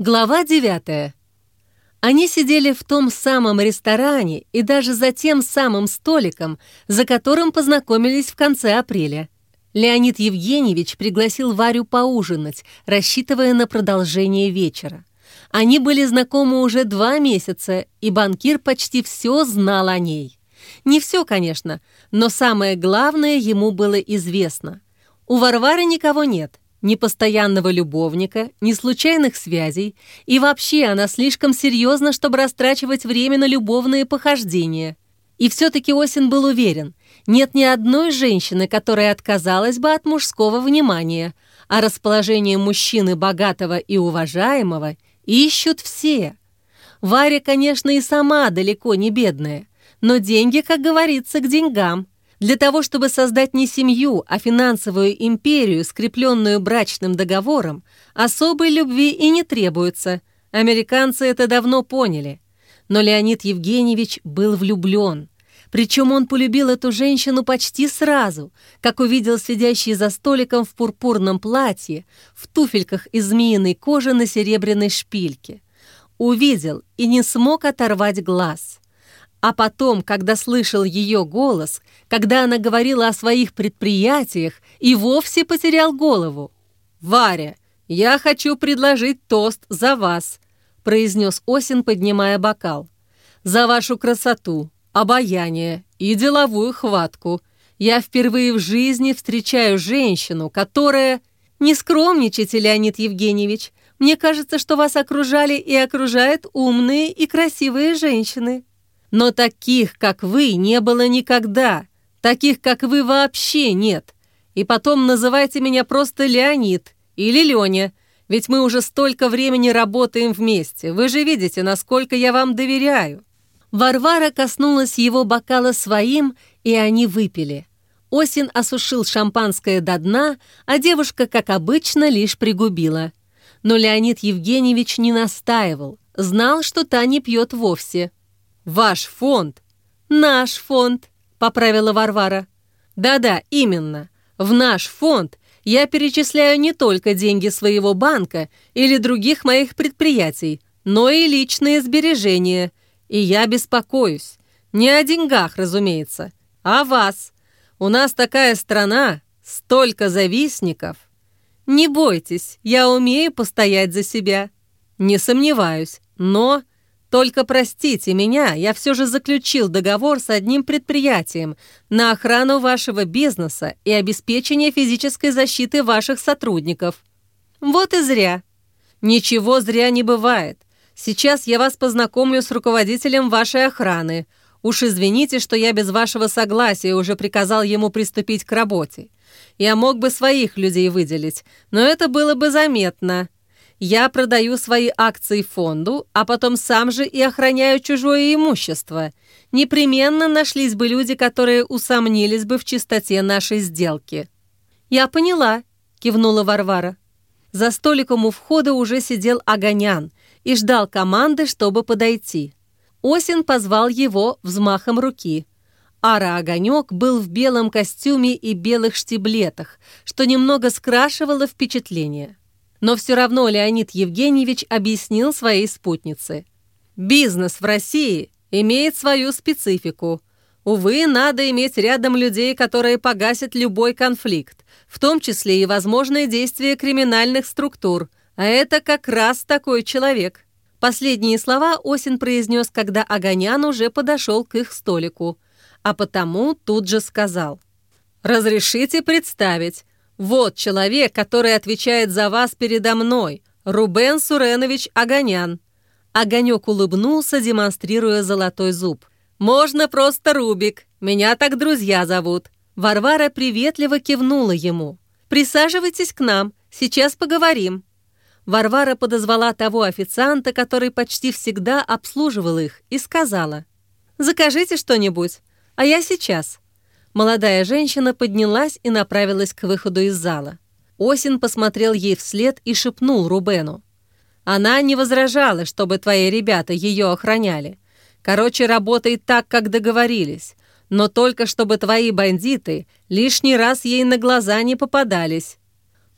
Глава 9. Они сидели в том самом ресторане и даже за тем самым столиком, за которым познакомились в конце апреля. Леонид Евгеньевич пригласил Варю поужинать, рассчитывая на продолжение вечера. Они были знакомы уже два месяца, и банкир почти все знал о ней. Не все, конечно, но самое главное ему было известно. У Варвары никого нет — ни постоянного любовника, ни случайных связей, и вообще она слишком серьезна, чтобы растрачивать время на любовные похождения. И все-таки Осин был уверен, нет ни одной женщины, которая отказалась бы от мужского внимания, а расположение мужчины богатого и уважаемого ищут все. Варя, конечно, и сама далеко не бедная, но деньги, как говорится, к деньгам – для того, чтобы создать не семью, а финансовую империю, скрепленную брачным договором, особой любви и не требуется. Американцы это давно поняли. Но Леонид Евгеньевич был влюблен. Причем он полюбил эту женщину почти сразу, как увидел сидящей за столиком в пурпурном платье, в туфельках из змеиной кожи на серебряной шпильке. Увидел и не смог оторвать глаз. А потом, когда слышал ее голос, когда она говорила о своих предприятиях, и вовсе потерял голову. «Варя, я хочу предложить тост за вас», произнес Осин, поднимая бокал. «За вашу красоту, обаяние и деловую хватку. Я впервые в жизни встречаю женщину, которая...» «Не скромничайте, Леонид Евгеньевич. Мне кажется, что вас окружали и окружают умные и красивые женщины». Но таких, как вы, не было никогда. Таких, как вы, вообще нет. И потом называйте меня просто Леонид или Леня, ведь мы уже столько времени работаем вместе. Вы же видите, насколько я вам доверяю». Варвара коснулась его бокала своим, и они выпили. Осин осушил шампанское до дна, а девушка, как обычно, лишь пригубила. Но Леонид Евгеньевич не настаивал, знал, что та не пьет вовсе. «Ваш фонд!» «Наш фонд!» — поправила Варвара. «Да-да, именно. В наш фонд я перечисляю не только деньги своего банка или других моих предприятий, но и личные сбережения. И я беспокоюсь. Не о деньгах, разумеется, а о вас. У нас такая страна, столько завистников. Не бойтесь, я умею постоять за себя. Не сомневаюсь, но только простите меня, я все же заключил договор с одним предприятием на охрану вашего бизнеса и обеспечение физической защиты ваших сотрудников. Вот и зря. Ничего зря не бывает. Сейчас я вас познакомлю с руководителем вашей охраны. Уж извините, что я без вашего согласия уже приказал ему приступить к работе. Я мог бы своих людей выделить, но это было бы заметно. Я продаю свои акции фонду, а потом сам же и охраняю чужое имущество. Непременно нашлись бы люди, которые усомнились бы в чистоте нашей сделки». «Я поняла», — кивнула Варвара. За столиком у входа уже сидел Огонян и ждал команды, чтобы подойти. Осин позвал его взмахом руки. Ара-огонек был в белом костюме и белых штиблетах, что немного скрашивало впечатление. Но все равно Леонид Евгеньевич объяснил своей спутнице. «Бизнес в России имеет свою специфику. Увы, надо иметь рядом людей, которые погасят любой конфликт, в том числе и возможные действия криминальных структур, а это как раз такой человек». Последние слова Осин произнес, когда Огонян уже подошел к их столику, а потому тут же сказал. «Разрешите представить, вот человек, который отвечает за вас передо мной, Рубен Суренович Огонян». Огонек улыбнулся, демонстрируя золотой зуб. «Можно просто Рубик. Меня так друзья зовут». Варвара приветливо кивнула ему. «Присаживайтесь к нам, сейчас поговорим». Варвара подозвала того официанта, который почти всегда обслуживал их, и сказала. «Закажите что-нибудь, а я сейчас». Молодая женщина поднялась и направилась к выходу из зала. Осин посмотрел ей вслед и шепнул Рубену. «Она не возражала, чтобы твои ребята ее охраняли. Короче, работай так, как договорились. Но только чтобы твои бандиты лишний раз ей на глаза не попадались.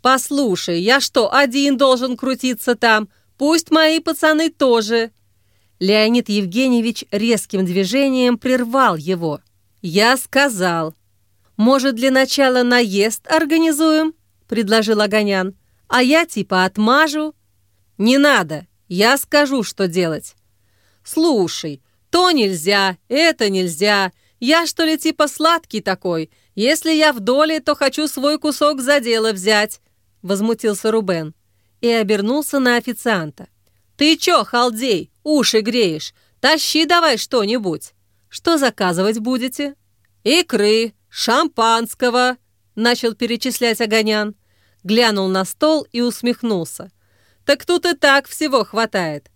Послушай, я что, один должен крутиться там? Пусть мои пацаны тоже». Леонид Евгеньевич резким движением прервал его. «Я сказал. Может, для начала наезд организуем?» — предложил Огонян. «А я типа отмажу». «Не надо. Я скажу, что делать». «Слушай, то нельзя, это нельзя. Я, что ли, типа сладкий такой. Если я в доле, то хочу свой кусок за дело взять», — возмутился Рубен и обернулся на официанта. «Ты чё, халдей, уши греешь? Тащи давай что-нибудь. Что заказывать будете?» «Икры, шампанского», — начал перечислять Огонян. Глянул на стол и усмехнулся. «Так тут и так всего хватает».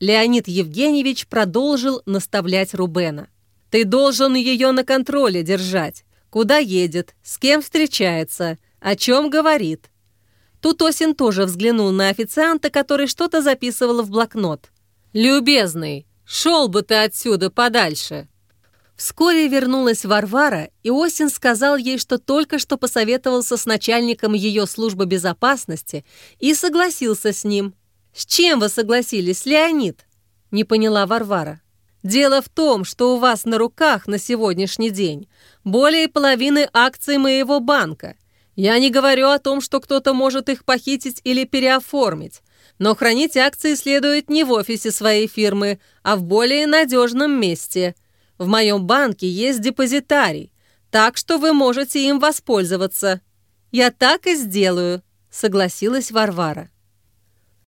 Леонид Евгеньевич продолжил наставлять Рубена. «Ты должен ее на контроле держать. Куда едет, с кем встречается, о чем говорит. Тут Осин тоже взглянул на официанта, который что-то записывал в блокнот. «Любезный, шел бы ты отсюда подальше!» Вскоре вернулась Варвара, и Осин сказал ей, что только что посоветовался с начальником ее службы безопасности и согласился с ним. «С чем вы согласились, Леонид?» – не поняла Варвара. «Дело в том, что у вас на руках на сегодняшний день более половины акций моего банка – я не говорю о том, что кто-то может их похитить или переоформить, но хранить акции следует не в офисе своей фирмы, а в более надежном месте. В моем банке есть депозитарий, так что вы можете им воспользоваться. Я так и сделаю, согласилась Варвара.